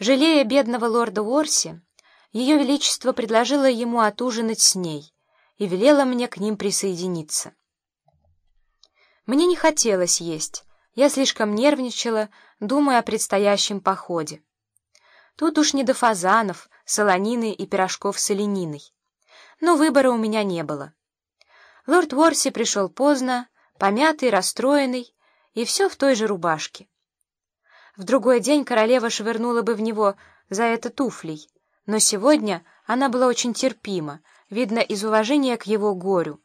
Жалея бедного лорда Уорси, ее величество предложило ему отужинать с ней и велело мне к ним присоединиться. Мне не хотелось есть, я слишком нервничала, думая о предстоящем походе. Тут уж не до фазанов, солонины и пирожков с олениной. Но выбора у меня не было. Лорд Уорси пришел поздно, помятый, расстроенный, и все в той же рубашке. В другой день королева швырнула бы в него за это туфлей, но сегодня она была очень терпима, видно из уважения к его горю.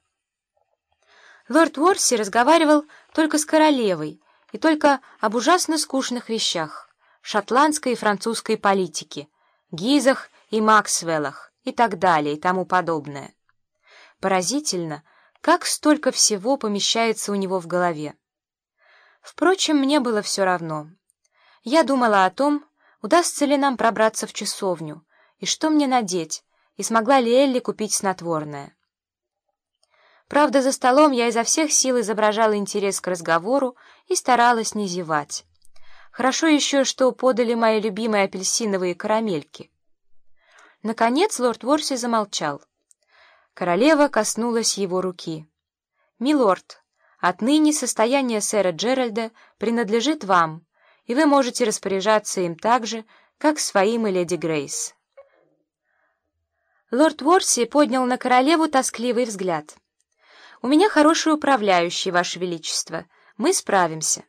Лорд Уорси разговаривал только с королевой и только об ужасно скучных вещах — шотландской и французской политике, Гизах и Максвеллах и так далее и тому подобное. Поразительно, как столько всего помещается у него в голове. Впрочем, мне было все равно. Я думала о том, удастся ли нам пробраться в часовню, и что мне надеть, и смогла ли Элли купить снотворное. Правда, за столом я изо всех сил изображала интерес к разговору и старалась не зевать. Хорошо еще, что подали мои любимые апельсиновые карамельки. Наконец лорд Ворси замолчал. Королева коснулась его руки. «Милорд, отныне состояние сэра Джеральда принадлежит вам», и вы можете распоряжаться им так же, как своим и леди Грейс. Лорд Ворси поднял на королеву тоскливый взгляд. «У меня хороший управляющий, Ваше Величество. Мы справимся».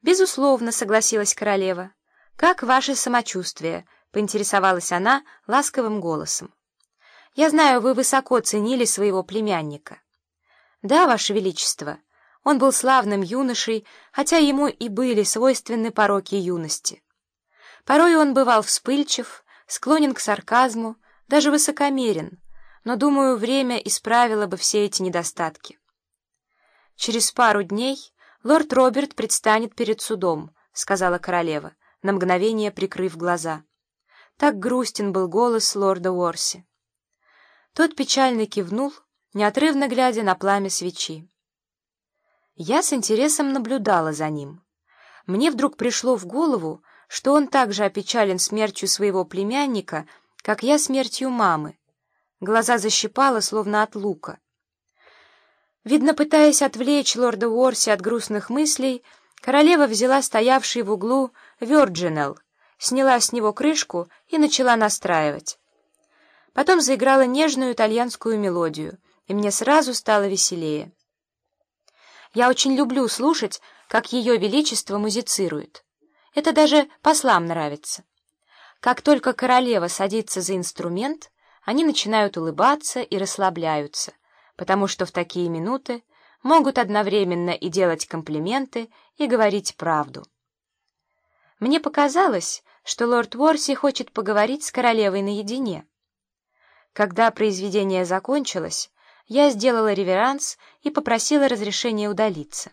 «Безусловно», — согласилась королева. «Как ваше самочувствие?» — поинтересовалась она ласковым голосом. «Я знаю, вы высоко ценили своего племянника». «Да, Ваше Величество». Он был славным юношей, хотя ему и были свойственны пороки юности. Порой он бывал вспыльчив, склонен к сарказму, даже высокомерен, но, думаю, время исправило бы все эти недостатки. «Через пару дней лорд Роберт предстанет перед судом», — сказала королева, на мгновение прикрыв глаза. Так грустен был голос лорда Уорси. Тот печально кивнул, неотрывно глядя на пламя свечи. Я с интересом наблюдала за ним. Мне вдруг пришло в голову, что он так же опечален смертью своего племянника, как я смертью мамы. Глаза защипало, словно от лука. Видно, пытаясь отвлечь лорда Уорси от грустных мыслей, королева взяла стоявший в углу Вёрджинел, сняла с него крышку и начала настраивать. Потом заиграла нежную итальянскую мелодию, и мне сразу стало веселее. Я очень люблю слушать, как Ее Величество музицирует. Это даже послам нравится. Как только королева садится за инструмент, они начинают улыбаться и расслабляются, потому что в такие минуты могут одновременно и делать комплименты, и говорить правду. Мне показалось, что лорд Ворси хочет поговорить с королевой наедине. Когда произведение закончилось, я сделала реверанс и попросила разрешения удалиться.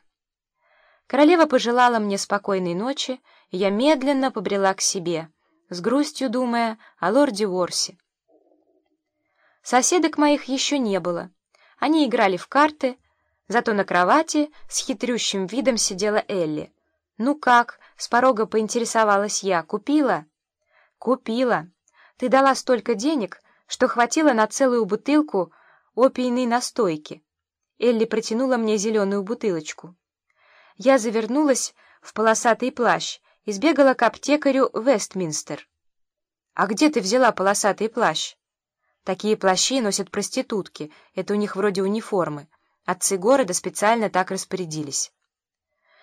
Королева пожелала мне спокойной ночи, и я медленно побрела к себе, с грустью думая о лорде Уорсе. Соседок моих еще не было. Они играли в карты, зато на кровати с хитрющим видом сидела Элли. «Ну как?» — с порога поинтересовалась я. «Купила?» «Купила. Ты дала столько денег, что хватило на целую бутылку опийной настойки. Элли протянула мне зеленую бутылочку. Я завернулась в полосатый плащ и сбегала к аптекарю Вестминстер. «А где ты взяла полосатый плащ?» «Такие плащи носят проститутки, это у них вроде униформы. Отцы города специально так распорядились».